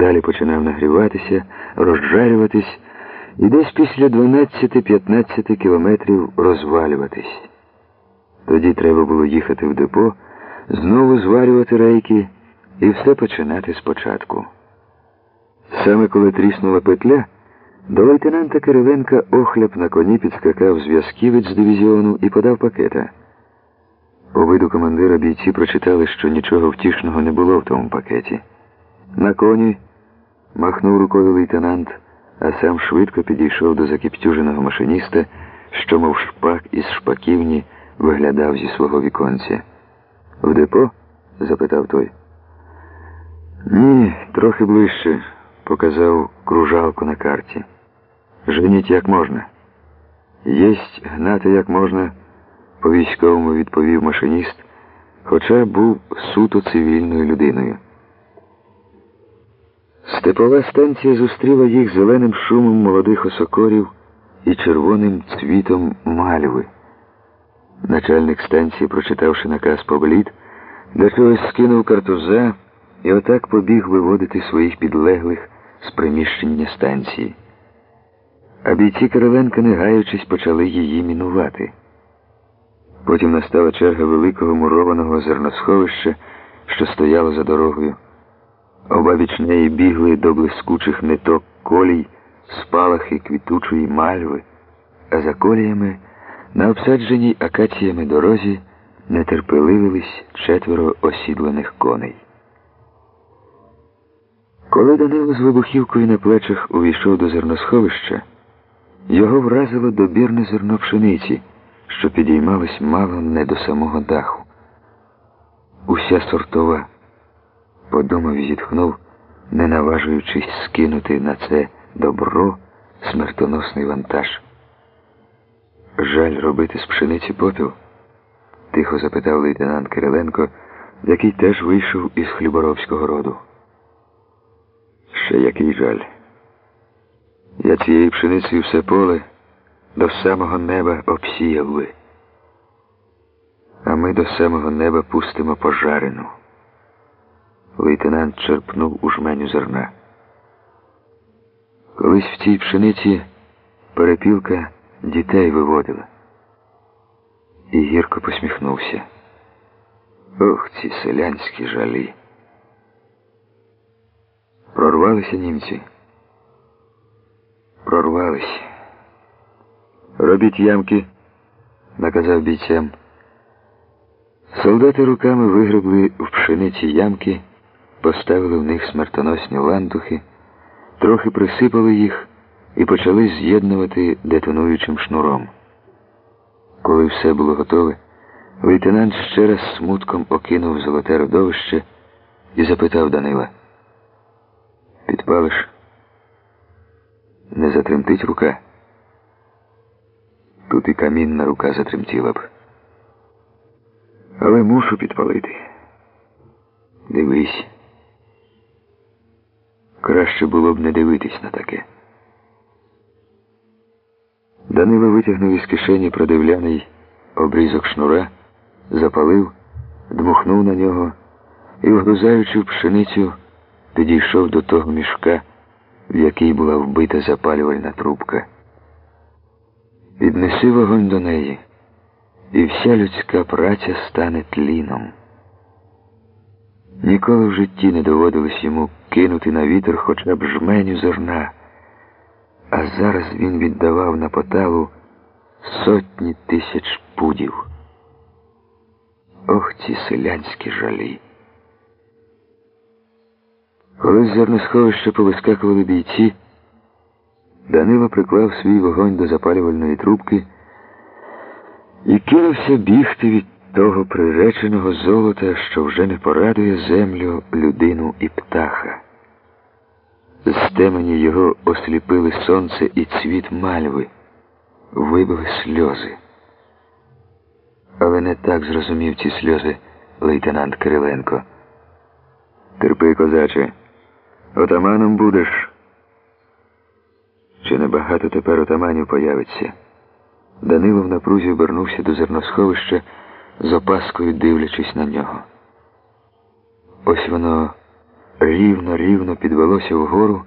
Далі починав нагріватися, розжарюватись і десь після 12-15 кілометрів розвалюватись. Тоді треба було їхати в депо, знову зварювати рейки і все починати спочатку. Саме коли тріснула петля, до лейтенанта Кириленка охляп на коні підскакав зв'язківець з дивізіону і подав пакета. По виду командира бійці прочитали, що нічого втішного не було в тому пакеті. На коні махнув рукою лейтенант, а сам швидко підійшов до закіптюженого машиніста, що, мов шпак із шпаківні, виглядав зі свого віконця. В депо? запитав той. Ні, трохи ближче, показав кружалку на карті. Женіть як можна. Єсть гнати як можна, по військовому відповів машиніст, хоча був суто цивільною людиною. Степова станція зустріла їх зеленим шумом молодих осокорів і червоним цвітом мальви. Начальник станції, прочитавши наказ поблід, до чогось скинув картуза і отак побіг виводити своїх підлеглих з приміщення станції. А бійці Кириленка, не гаючись, почали її мінувати. Потім настала черга великого мурованого зерносховища, що стояло за дорогою. Обабіч неї бігли до блискучих ниток колій, спалахи квітучої мальви, а за коліями на обсадженій акаціями дорозі нетерпеливились четверо осідланих коней. Коли Данило з вибухівкою на плечах увійшов до зерносховища, його вразило добірне зерно пшениці, що підіймалось мало не до самого даху. Уся сортова, подумав і зітхнув, не наважуючись скинути на це добро смертоносний вантаж. Жаль робити з пшениці попіл? тихо запитав лейтенант Кириленко, який теж вийшов із хліборобського роду. Ще який жаль. Я цією пшеницею все поле до самого неба обсіяв би. А ми до самого неба пустимо пожарину. Лейтенант черпнув у жменю зерна. Колись в цій пшениці перепілка дітей виводила. І гірко посміхнувся. Ох, ці селянські жалі. Прорвалися німці. Прорвались. Робіть ямки, наказав бійцям. Солдати руками вигребли в пшениці ямки, поставили в них смертоносні лантухи, трохи присипали їх і почали з'єднувати детонуючим шнуром. Коли все було готове, лейтенант ще раз смутком окинув золоте родовище і запитав Данила. Підпалиш? Не затремтить рука? Тут і камінна рука затремтіла б. Але мушу підпалити. Дивись. Краще було б не дивитись на таке. Данило витягнув із кишені продивляний обрізок шнура, запалив, дмухнув на нього і, вгрузаючи пшеницю, підійшов до того мішка, в який була вбита запалювальна трубка. Піднеси вогонь до неї, і вся людська праця стане тліном. Ніколи в житті не доводилось йому кинути на вітер хоча б жменю зерна, а зараз він віддавав на поталу сотні тисяч пудів. Ох, ці селянські жалі. Коли з зерносховища повискакували бійці, Данило приклав свій вогонь до запалювальної трубки і кинувся бігти від того приреченого золота, що вже не порадує землю, людину і птаха. З темені його осліпили сонце і цвіт мальви, вибили сльози. Але не так зрозумів ці сльози лейтенант Кириленко. Терпи, козаче, отаманом будеш. Чи небагато тепер отаманів появиться? Данило в напрузі обернувся до зерносховища з опаскою дивлячись на нього. Ось воно рівно, рівно підвелося вгору.